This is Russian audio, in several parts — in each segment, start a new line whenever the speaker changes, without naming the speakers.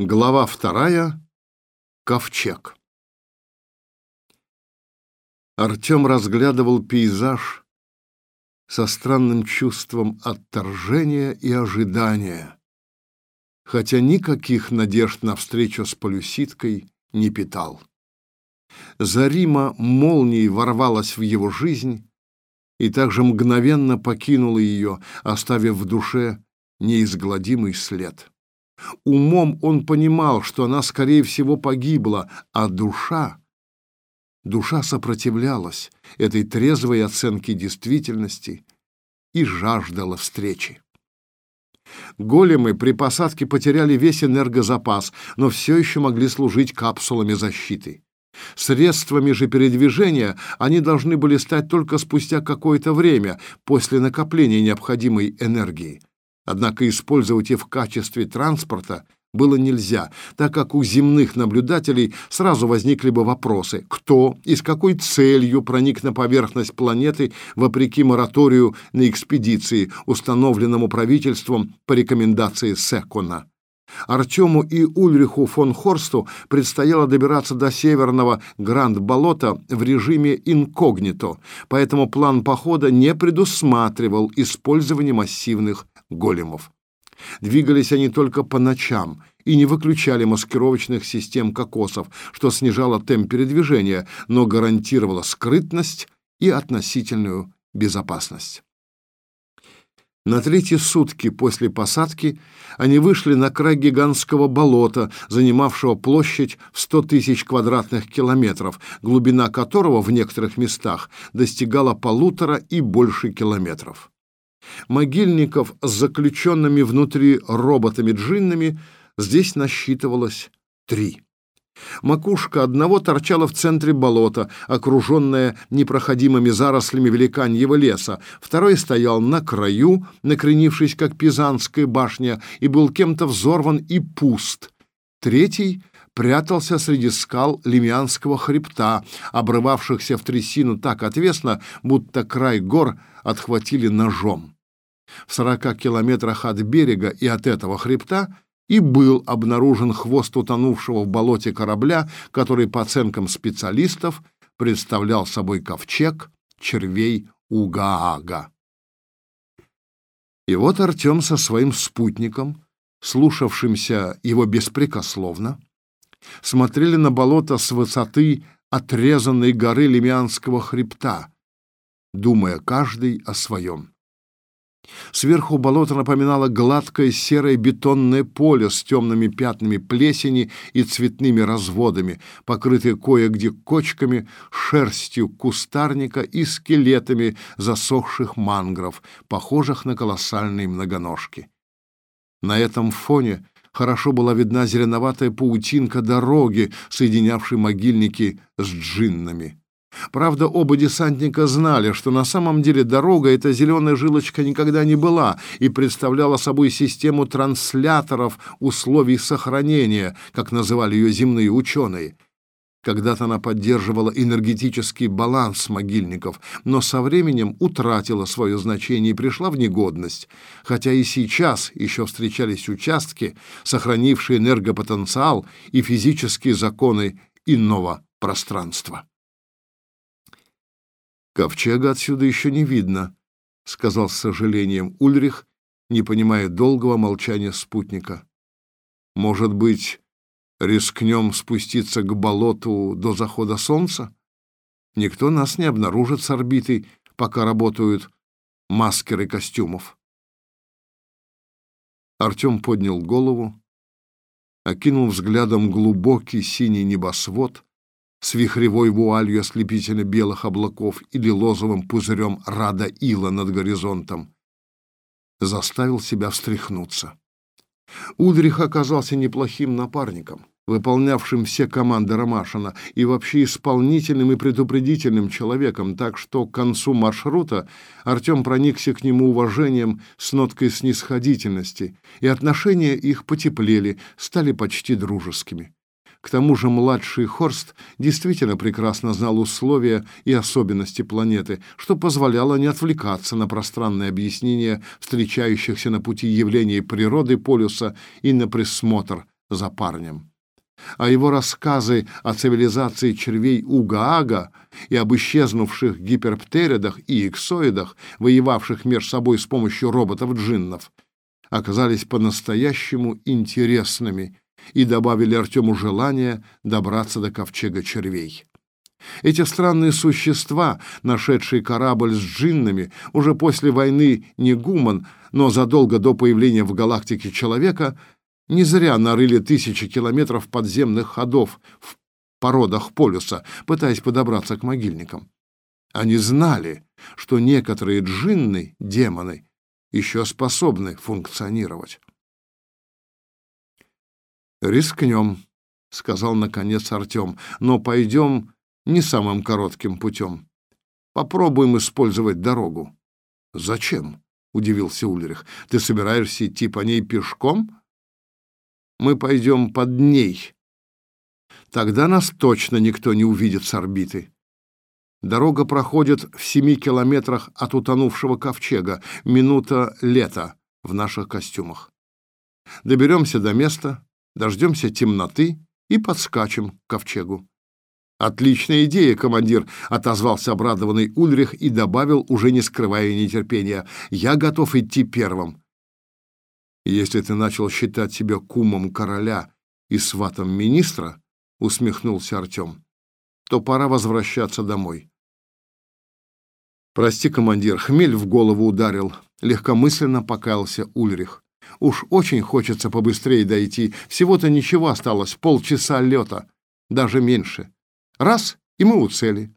Глава вторая. Ковчег. Артем разглядывал пейзаж со странным чувством отторжения и ожидания, хотя никаких надежд на встречу с полюситкой не питал. Зарима молнией ворвалась в его жизнь и также мгновенно покинула ее, оставив в душе неизгладимый след. Умом он понимал, что она, скорее всего, погибла, а душа... Душа сопротивлялась этой трезвой оценке действительности и жаждала встречи. Големы при посадке потеряли весь энергозапас, но все еще могли служить капсулами защиты. Средствами же передвижения они должны были стать только спустя какое-то время после накопления необходимой энергии. Однако использовать их в качестве транспорта было нельзя, так как у земных наблюдателей сразу возникли бы вопросы, кто и с какой целью проник на поверхность планеты вопреки мораторию на экспедиции, установленному правительством по рекомендации Секона. Артему и Ульриху фон Хорсту предстояло добираться до северного Гранд-болота в режиме инкогнито, поэтому план похода не предусматривал использование массивных големов. Двигались они только по ночам и не выключали маскировочных систем кокосов, что снижало темп передвижения, но гарантировало скрытность и относительную безопасность. На третьи сутки после посадки они вышли на край гигантского болота, занимавшего площадь в 100 тысяч квадратных километров, глубина которого в некоторых местах достигала полутора и больше километров. Могильников с заключенными внутри роботами-джиннами здесь насчитывалось три. Макушка одного торчала в центре болота, окруженная непроходимыми зарослями великаньего леса. Второй стоял на краю, накренившись, как пизанская башня, и был кем-то взорван и пуст. Третий прятался среди скал Лимианского хребта, обрывавшихся в трясину так отвесно, будто край гор отхватили ножом. В сорока километрах от берега и от этого хребта и был обнаружен хвост утонувшего в болоте корабля, который, по оценкам специалистов, представлял собой ковчег червей Угаага. И вот Артем со своим спутником, слушавшимся его беспрекословно, смотрели на болото с высоты отрезанной горы Лемянского хребта, думая каждый о своем. Сверху болото напоминало гладкое серое бетонное поле с темными пятнами плесени и цветными разводами, покрытое кое-где кочками, шерстью кустарника и скелетами засохших мангров, похожих на колоссальные многоножки. На этом фоне хорошо была видна зеленоватая паутинка дороги, соединявшей могильники с джиннами. Правда, оба десантника знали, что на самом деле дорога эта зеленая жилочка никогда не была и представляла собой систему трансляторов условий сохранения, как называли ее земные ученые. Когда-то она поддерживала энергетический баланс могильников, но со временем утратила свое значение и пришла в негодность, хотя и сейчас еще встречались участки, сохранившие энергопотенциал и физические законы иного пространства. Ковчега отсюда еще не видно, сказал с сожалением Ульрих, не понимая долгого молчания спутника. Может быть, рискнем спуститься к болоту до захода солнца? Никто нас не обнаружит с орбиты, пока работают маскеры костюмов. Артем поднял голову, окинул взглядом глубокий синий небосвод, с вихревой вуалью ослепительно белых облаков или лозовым пузырем рада ила над горизонтом, заставил себя встряхнуться. Удрих оказался неплохим напарником, выполнявшим все команды Ромашина и вообще исполнительным и предупредительным человеком, так что к концу маршрута Артем проникся к нему уважением с ноткой снисходительности, и отношения их потеплели, стали почти дружескими. К тому же младший Хорст действительно прекрасно знал условия и особенности планеты, что позволяло не отвлекаться на пространное объяснение встречающихся на пути явлений природы полюса и на присмотр за парнем. А его рассказы о цивилизации червей Угаага и об исчезнувших гиперптеридах и иксоидах, воевавших между собой с помощью роботов-джиннов, оказались по-настоящему интересными и добавили Артему желание добраться до ковчега червей. Эти странные существа, нашедшие корабль с джиннами, уже после войны не гуман, но задолго до появления в галактике человека, не зря нарыли тысячи километров подземных ходов в породах полюса, пытаясь подобраться к могильникам. Они знали, что некоторые джинны, демоны, еще способны функционировать. «Рискнем», — сказал наконец Артем, — «но пойдем не самым коротким путем. Попробуем использовать дорогу». «Зачем?» — удивился Ульрих. «Ты собираешься идти по ней пешком?» «Мы пойдем под ней. Тогда нас точно никто не увидит с орбиты». Дорога проходит в семи километрах от утонувшего ковчега. Минута лета в наших костюмах. Доберемся до места, дождемся темноты и подскачем к ковчегу. «Отличная идея, командир!» — отозвался обрадованный Ульрих и добавил, уже не скрывая нетерпения. «Я готов идти первым». «Если ты начал считать себя кумом короля и сватом министра», — усмехнулся Артем, — «то пора возвращаться домой». «Прости, командир, хмель в голову ударил», — легкомысленно покаялся Ульрих. «Уж очень хочется побыстрее дойти. Всего-то ничего осталось, полчаса лета, даже меньше». Раз, и мы у цели.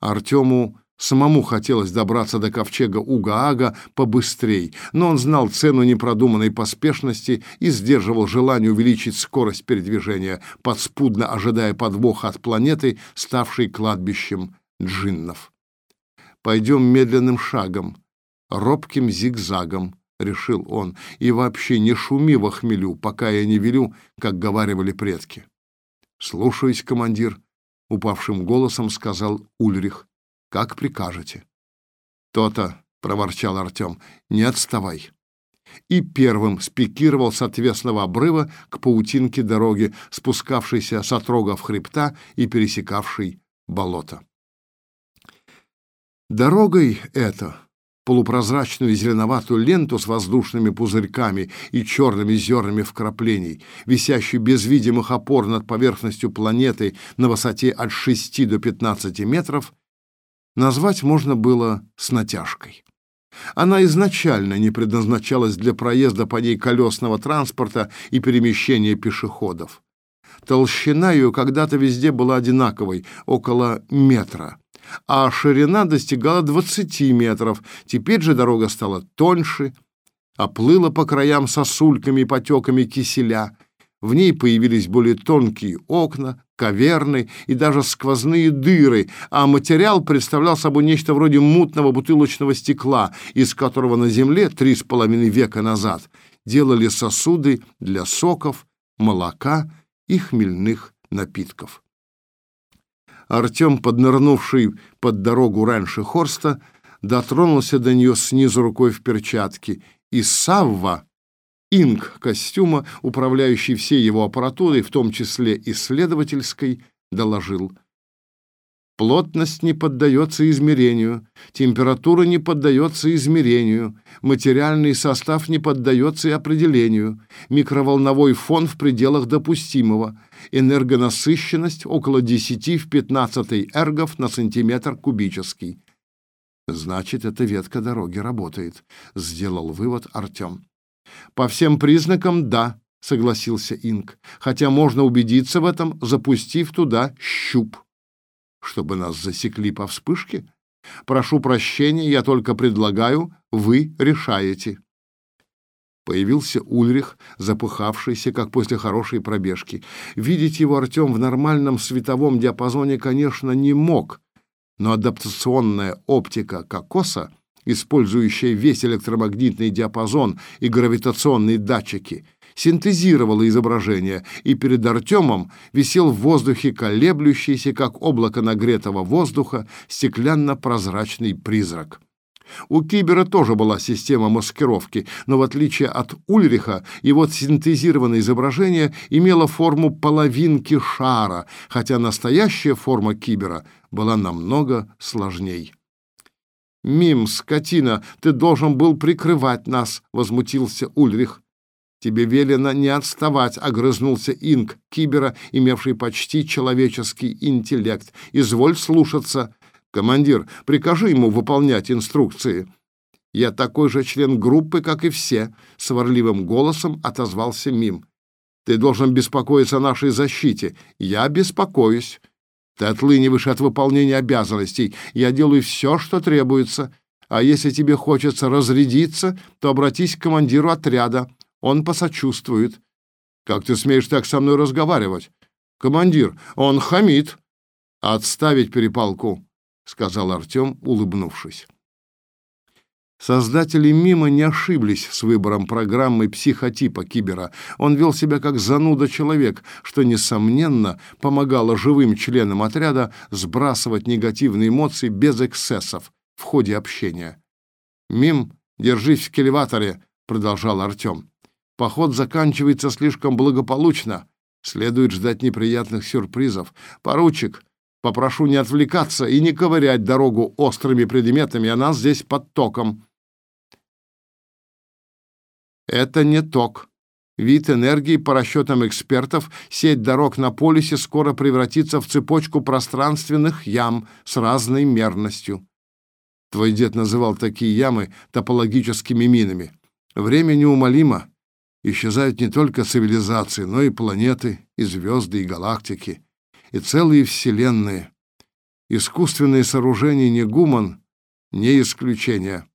Артему самому хотелось добраться до ковчега Угаага побыстрей, но он знал цену непродуманной поспешности и сдерживал желание увеличить скорость передвижения, подспудно ожидая подвоха от планеты, ставшей кладбищем джиннов. «Пойдем медленным шагом, робким зигзагом», — решил он, — «и вообще не шуми во хмелю, пока я не велю, как говаривали предки». «Слушаюсь, командир», — упавшим голосом сказал Ульрих. «Как прикажете». «То-то», — проворчал Артем, — «не отставай». И первым спикировал с отвесного обрыва к паутинке дороги, спускавшейся с отрогов хребта и пересекавшей болото. Дорогой это полупрозрачную зеленоватую ленту с воздушными пузырьками и черными зернами вкраплений, висящую без видимых опор над поверхностью планеты на высоте от 6 до 15 метров, назвать можно было с натяжкой. Она изначально не предназначалась для проезда по ней колесного транспорта и перемещения пешеходов. Толщина ее когда-то везде была одинаковой, около метра а ширина достигала 20 метров. Теперь же дорога стала тоньше, оплыла по краям сосульками и потеками киселя. В ней появились более тонкие окна, каверны и даже сквозные дыры, а материал представлял собой нечто вроде мутного бутылочного стекла, из которого на земле три с половиной века назад делали сосуды для соков, молока и хмельных напитков. Артем, поднырнувший под дорогу раньше Хорста, дотронулся до нее снизу рукой в перчатке, и Савва, инк костюма, управляющий всей его аппаратурой, в том числе исследовательской, доложил. Плотность не поддается измерению, температура не поддается измерению, материальный состав не поддается и определению, микроволновой фон в пределах допустимого, энергонасыщенность около 10 в 15 эргов на сантиметр кубический. Значит, эта ветка дороги работает, сделал вывод Артем. По всем признакам да, согласился Инк, хотя можно убедиться в этом, запустив туда щуп чтобы нас засекли по вспышке? Прошу прощения, я только предлагаю, вы решаете. Появился Ульрих, запыхавшийся, как после хорошей пробежки. Видеть его Артем в нормальном световом диапазоне, конечно, не мог, но адаптационная оптика кокоса, использующая весь электромагнитный диапазон и гравитационные датчики, синтезировала изображение, и перед Артемом висел в воздухе колеблющийся, как облако нагретого воздуха, стеклянно-прозрачный призрак. У Кибера тоже была система маскировки, но в отличие от Ульриха, его синтезированное изображение имело форму половинки шара, хотя настоящая форма Кибера была намного сложней. «Мим, скотина, ты должен был прикрывать нас», — возмутился Ульрих. «Тебе велено не отставать», — огрызнулся Инг Кибера, имевший почти человеческий интеллект. «Изволь слушаться. Командир, прикажи ему выполнять инструкции». «Я такой же член группы, как и все», — сварливым голосом отозвался Мим. «Ты должен беспокоиться о нашей защите». «Я беспокоюсь». «Ты отлыниваешь от выполнения обязанностей. Я делаю все, что требуется. А если тебе хочется разрядиться, то обратись к командиру отряда. Он посочувствует. Как ты смеешь так со мной разговаривать? Командир, он хамит. Отставить перепалку, сказал Артем, улыбнувшись. Создатели Мима не ошиблись с выбором программы психотипа Кибера. Он вел себя как зануда-человек, что, несомненно, помогало живым членам отряда сбрасывать негативные эмоции без эксцессов в ходе общения. «Мим, держись в келеваторе», — продолжал Артем. Поход заканчивается слишком благополучно. Следует ждать неприятных сюрпризов. Поручик, попрошу не отвлекаться и не ковырять дорогу острыми предметами, она здесь под током. Это не ток. Вид энергии по расчетам экспертов, сеть дорог на полюсе скоро превратится в цепочку пространственных ям с разной мерностью. Твой дед называл такие ямы топологическими минами. Время неумолимо исчезают не только цивилизации, но и планеты, и звезды, и галактики, и целые вселенные. Искусственные сооружения не гуман, не исключение.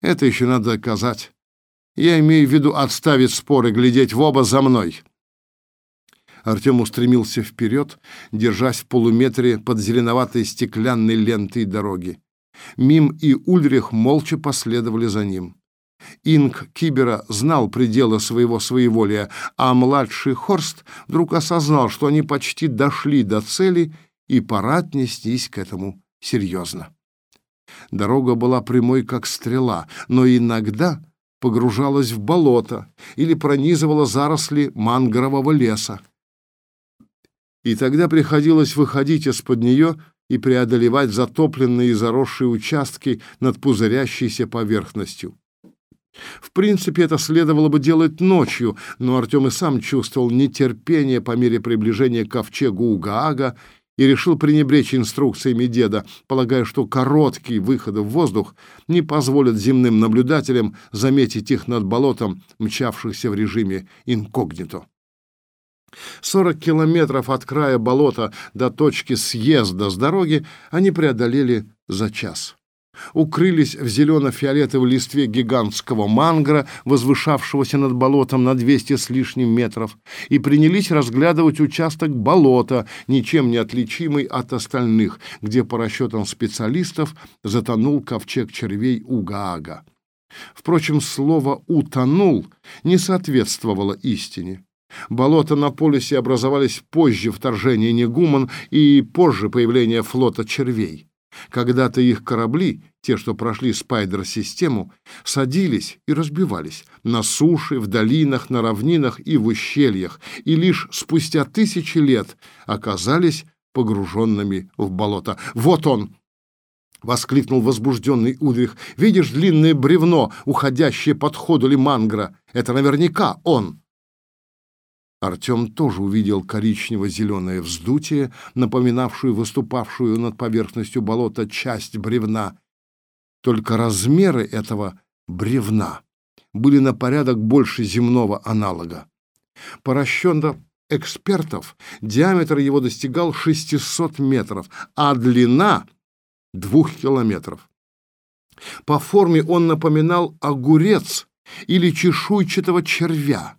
Это еще надо доказать. Я имею в виду отставить споры, глядеть в оба за мной. Артем устремился вперед, держась в полуметре под зеленоватой стеклянной лентой дороги. Мим и Ульрих молча последовали за ним. Инг Кибера знал пределы своего своеволия, а младший Хорст вдруг осознал, что они почти дошли до цели, и пора отнестись к этому серьезно. Дорога была прямой, как стрела, но иногда погружалась в болото или пронизывала заросли мангрового леса. И тогда приходилось выходить из-под нее и преодолевать затопленные и заросшие участки над пузырящейся поверхностью. В принципе, это следовало бы делать ночью, но Артем и сам чувствовал нетерпение по мере приближения к ковчегу Угаага и решил пренебречь инструкциями деда, полагая, что короткие выходы в воздух не позволят земным наблюдателям заметить их над болотом, мчавшихся в режиме инкогнито. 40 километров от края болота до точки съезда с дороги они преодолели за час укрылись в зелено-фиолетовой листве гигантского мангра, возвышавшегося над болотом на 200 с лишним метров, и принялись разглядывать участок болота, ничем не отличимый от остальных, где, по расчетам специалистов, затонул ковчег червей Угаага. Впрочем, слово «утонул» не соответствовало истине. Болота на полюсе образовались позже вторжения Негуман и позже появления флота червей. Когда-то их корабли, те, что прошли спайдер-систему, садились и разбивались на суше, в долинах, на равнинах и в ущельях, и лишь спустя тысячи лет оказались погруженными в болото. «Вот он!» — воскликнул возбужденный Удрих. «Видишь длинное бревно, уходящее под ходу Лимангра? Это наверняка он!» Артем тоже увидел коричнево-зеленое вздутие, напоминавшую выступавшую над поверхностью болота часть бревна. Только размеры этого бревна были на порядок больше земного аналога. По расчетам экспертов, диаметр его достигал 600 метров, а длина — двух километров. По форме он напоминал огурец или чешуйчатого червя.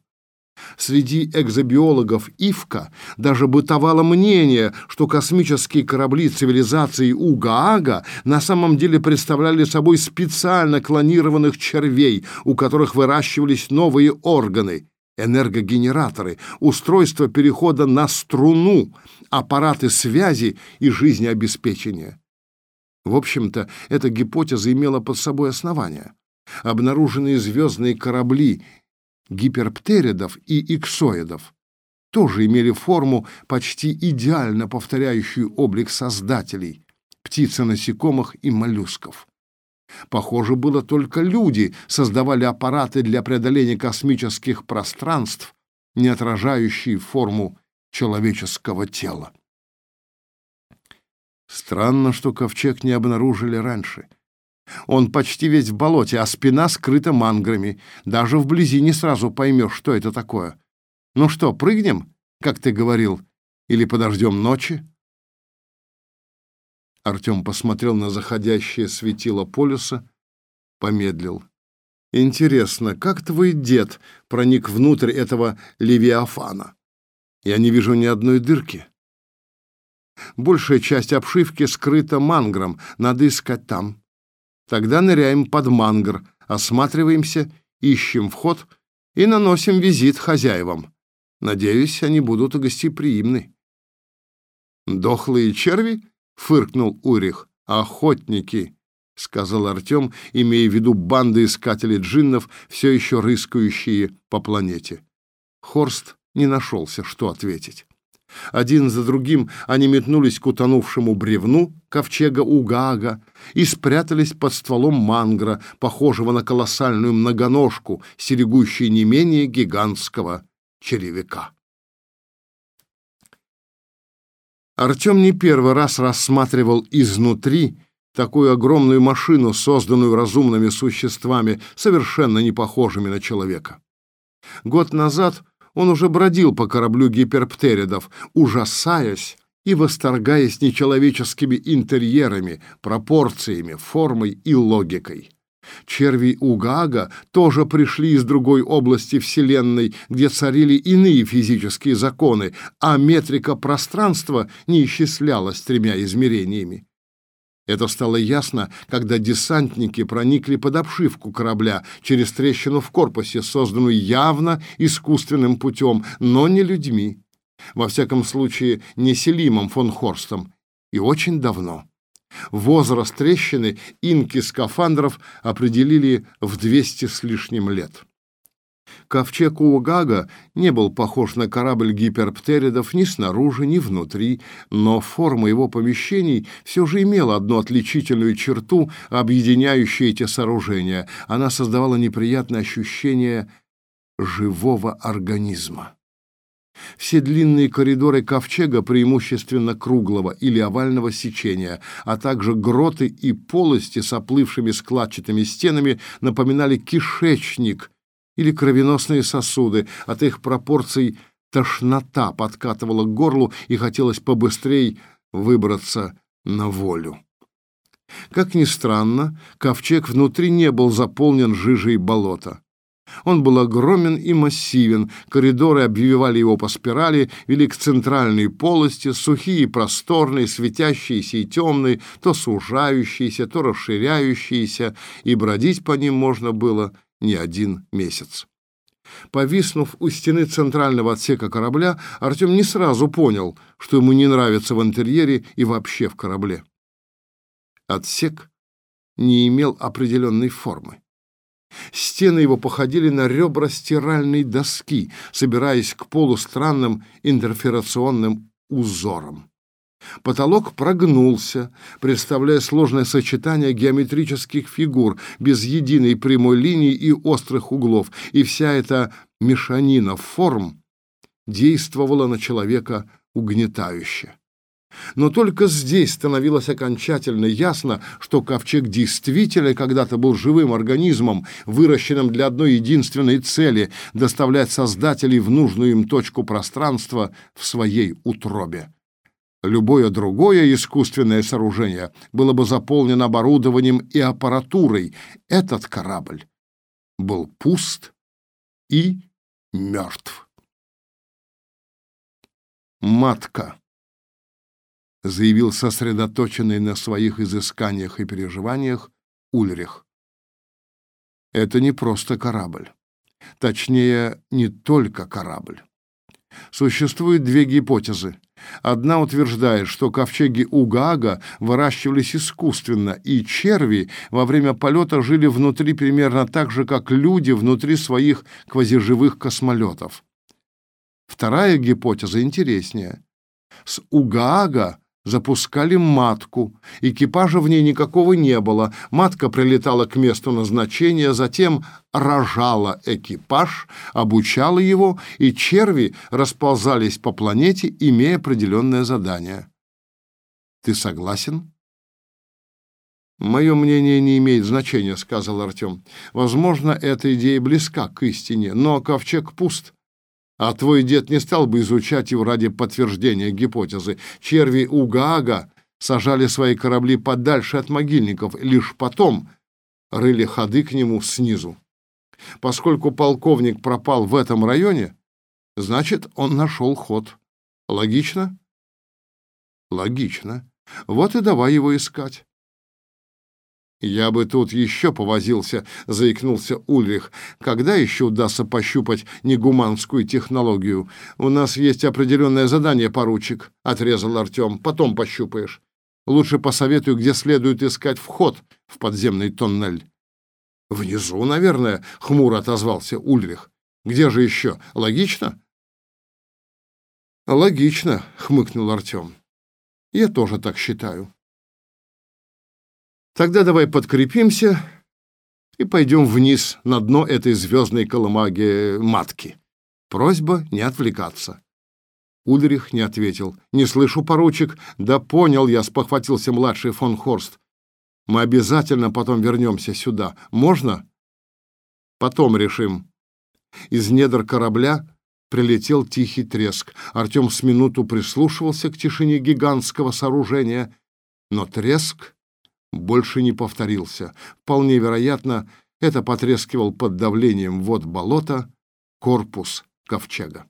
Среди экзобиологов ИФКа даже бытовало мнение, что космические корабли цивилизации Угаага на самом деле представляли собой специально клонированных червей, у которых выращивались новые органы, энергогенераторы, устройства перехода на струну, аппараты связи и жизнеобеспечения. В общем-то, эта гипотеза имела под собой основание. Обнаруженные звездные корабли гиперптеридов и иксоидов тоже имели форму, почти идеально повторяющую облик создателей – птиц насекомых и моллюсков. Похоже, было только люди создавали аппараты для преодоления космических пространств, не отражающие форму человеческого тела. Странно, что ковчег не обнаружили раньше. Он почти весь в болоте, а спина скрыта манграми. Даже вблизи не сразу поймешь, что это такое. Ну что, прыгнем, как ты говорил, или подождем ночи? Артем посмотрел на заходящее светило полюса, помедлил. Интересно, как твой дед проник внутрь этого левиафана? Я не вижу ни одной дырки. Большая часть обшивки скрыта мангром, надо искать там. Тогда ныряем под мангр, осматриваемся, ищем вход и наносим визит хозяевам. Надеюсь, они будут гостеприимны. «Дохлые черви?» — фыркнул Урих. «Охотники», — сказал Артем, имея в виду банды искателей джиннов, все еще рыскающие по планете. Хорст не нашелся, что ответить. Один за другим они метнулись к утонувшему бревну ковчега Угаага и спрятались под стволом мангра, похожего на колоссальную многоножку, стерегущую не менее гигантского черевика. Артем не первый раз рассматривал изнутри такую огромную машину, созданную разумными существами, совершенно не похожими на человека. Год назад он уже бродил по кораблю гиперптеридов, ужасаясь и восторгаясь нечеловеческими интерьерами, пропорциями, формой и логикой. Черви Угага тоже пришли из другой области Вселенной, где царили иные физические законы, а метрика пространства не исчислялась тремя измерениями. Это стало ясно, когда десантники проникли под обшивку корабля через трещину в корпусе, созданную явно искусственным путем, но не людьми. Во всяком случае, не Селимом фон Хорстом. И очень давно. Возраст трещины инки скафандров определили в 200 с лишним лет. Ковчег Угага не был похож на корабль гиперптеридов ни снаружи, ни внутри, но форма его помещений все же имела одну отличительную черту, объединяющую эти сооружения. Она создавала неприятное ощущение живого организма. Все длинные коридоры ковчега преимущественно круглого или овального сечения, а также гроты и полости с оплывшими складчатыми стенами напоминали кишечник или кровеносные сосуды. От их пропорций тошнота подкатывала к горлу и хотелось побыстрее выбраться на волю. Как ни странно, ковчег внутри не был заполнен жижей болота. Он был огромен и массивен, коридоры обвивали его по спирали, вели к центральной полости, сухие, просторные, светящиеся и темные, то сужающиеся, то расширяющиеся, и бродить по ним можно было не один месяц. Повиснув у стены центрального отсека корабля, Артем не сразу понял, что ему не нравится в интерьере и вообще в корабле. Отсек не имел определенной формы. Стены его походили на ребра стиральной доски, собираясь к полу странным интерферационным узором. Потолок прогнулся, представляя сложное сочетание геометрических фигур без единой прямой линии и острых углов, и вся эта мешанина форм действовала на человека угнетающе. Но только здесь становилось окончательно ясно, что ковчег действительно когда-то был живым организмом, выращенным для одной единственной цели — доставлять создателей в нужную им точку пространства в своей утробе. Любое другое искусственное сооружение было бы заполнено оборудованием и аппаратурой. Этот корабль был пуст и мертв. Матка заявил сосредоточенный на своих изысканиях и переживаниях Ульрих. Это не просто корабль. Точнее, не только корабль. Существует две гипотезы. Одна утверждает, что ковчеги Угаага выращивались искусственно, и черви во время полета жили внутри примерно так же, как люди внутри своих квазиживых космолетов. Вторая гипотеза интереснее. С Угаага запускали матку. Экипажа в ней никакого не было. Матка прилетала к месту назначения, затем рожала экипаж, обучала его, и черви расползались по планете, имея определенное задание. Ты согласен? «Мое мнение не имеет значения», — сказал Артем. «Возможно, эта идея близка к истине, но ковчег пуст. А твой дед не стал бы изучать его ради подтверждения гипотезы. Черви Угаага сажали свои корабли подальше от могильников, лишь потом рыли ходы к нему снизу. Поскольку полковник пропал в этом районе, значит, он нашел ход. Логично? Логично. Вот и давай его искать. «Я бы тут еще повозился», — заикнулся Ульрих. «Когда еще удастся пощупать негуманскую технологию? У нас есть определенное задание, поручик», — отрезал Артем. «Потом пощупаешь. Лучше посоветую, где следует искать вход в подземный тоннель». «Внизу, наверное», — хмуро отозвался Ульрих. «Где же еще? Логично?» «Логично», — хмыкнул Артем. «Я тоже так считаю». Тогда давай подкрепимся и пойдем вниз на дно этой звездной колымаги матки. Просьба не отвлекаться. Ульрих не ответил. «Не слышу, поручик». «Да понял я», — спохватился младший фон Хорст. «Мы обязательно потом вернемся сюда. Можно?» «Потом решим». Из недр корабля прилетел тихий треск. Артем с минуту прислушивался к тишине гигантского сооружения, но треск больше не повторился. Вполне вероятно, это потрескивал под давлением вод болота корпус ковчега.